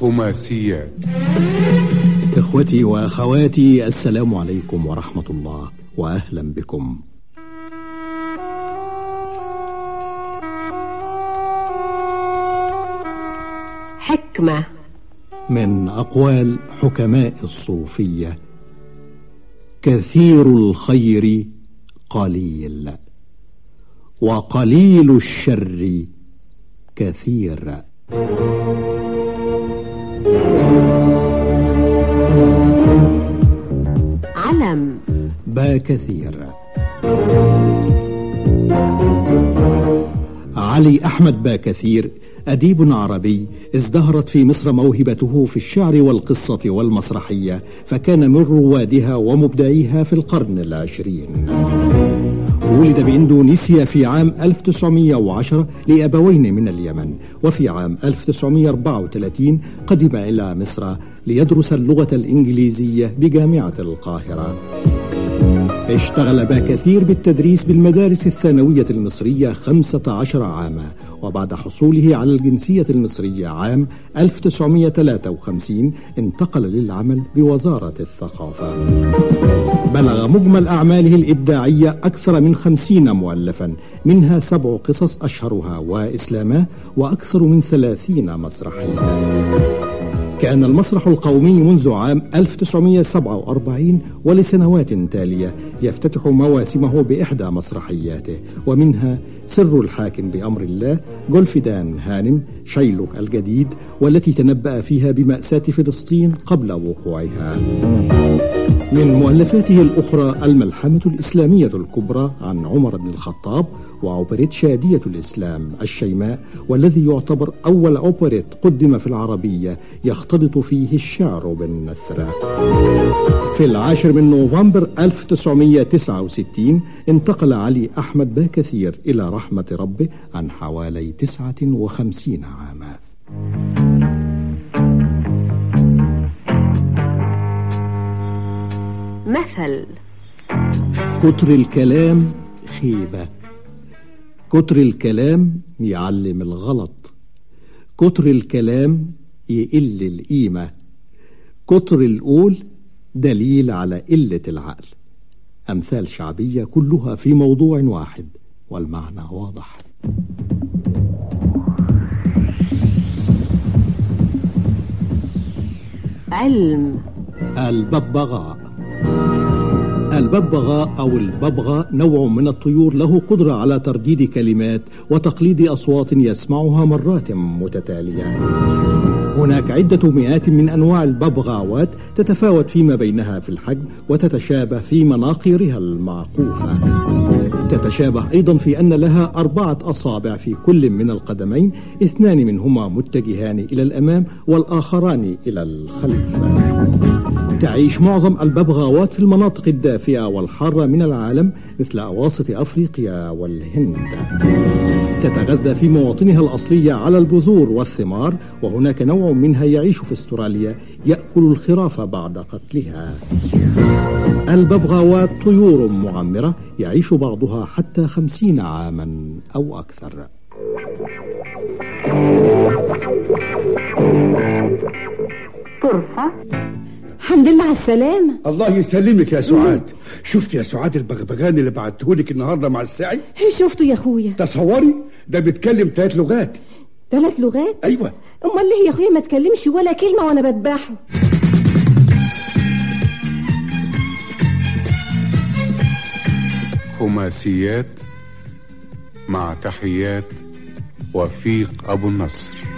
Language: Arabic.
خماسيات إخوتي وأخواتي السلام عليكم ورحمة الله وأهلا بكم. حكمة. من أقوال حكماء الصوفية كثير الخير قليل وقليل الشر كثير. علم. با كثير. علي أحمد با كثير أديب عربي ازدهرت في مصر موهبته في الشعر والقصة والمسرحية فكان من روادها ومبدعيها في القرن العشرين. ولد بإندونيسيا في عام 1910 لأبوين من اليمن وفي عام 1934 قدم إلى مصر ليدرس اللغة الإنجليزية بجامعة القاهرة. اشتغل باكثير بالتدريس بالمدارس الثانوية المصرية 15 عاما وبعد حصوله على الجنسية المصرية عام 1953 انتقل للعمل بوزارة الثقافة. بلغ مجمل أعماله الإبداعية أكثر من خمسين مؤلفا منها سبع قصص أشهرها وإسلاما وأكثر من ثلاثين مسرحية. كأن المسرح القومي منذ عام 1947 ولسنوات تالية يفتتح مواسمه بإحدى مسرحياته ومنها سر الحاكم بأمر الله جولفدان هانم شيلوك الجديد والتي تنبأ فيها بمأساة فلسطين قبل وقوعها. من مؤلفاته الأخرى الملحمة الإسلامية الكبرى عن عمر بن الخطاب وأوبريت شادية الإسلام الشيماء والذي يعتبر أول أوبريت قدم في العربية يختلط فيه الشعر بالنثر. في العاشر من نوفمبر 1969 انتقل علي أحمد باكثير إلى رحمة ربه عن حوالي 59 عاما مثل كتر الكلام خيبة. كتر الكلام يعلم الغلط. كتر الكلام يقل القيمة. كتر القول دليل على قلة العقل. أمثال شعبية كلها في موضوع واحد والمعنى واضح. علم. الببغاء. الببغاء أو الببغاء نوع من الطيور له قدرة على ترديد كلمات وتقليد أصوات يسمعها مرات متتالية. هناك عدة مئات من أنواع الببغاوات تتفاوت فيما بينها في الحجم وتتشابه في مناقيرها المعقوفة. تتشابه أيضا في أن لها أربعة أصابع في كل من القدمين اثنان منهما متجهان إلى الأمام والآخران إلى الخلف. تعيش معظم الببغاوات في المناطق الدافئة والحارة من العالم مثل أواسط أفريقيا والهند. تتغذى في مواطنها الأصلية على البذور والثمار وهناك نوع منها يعيش في أستراليا يأكل الخراف بعد قتلها. الببغاوات طيور معمرة يعيش بعضها حتى خمسين عاما أو أكثر. طرفة. الحمد لله على السلامة. الله يسلمك يا سعاد. شفت يا سعاد البغبغان اللي بعتهولك النهارده مع الساعي؟ شفته يا أخويا. تصوري؟ ده بيتكلم ثلاث لغات. ثلاث لغات؟ أيوه. أمال ليه يا أخويا ما تكلمش ولا كلمة وأنا بذبحه؟ خماسيات مع تحيات وفيق أبو النصر.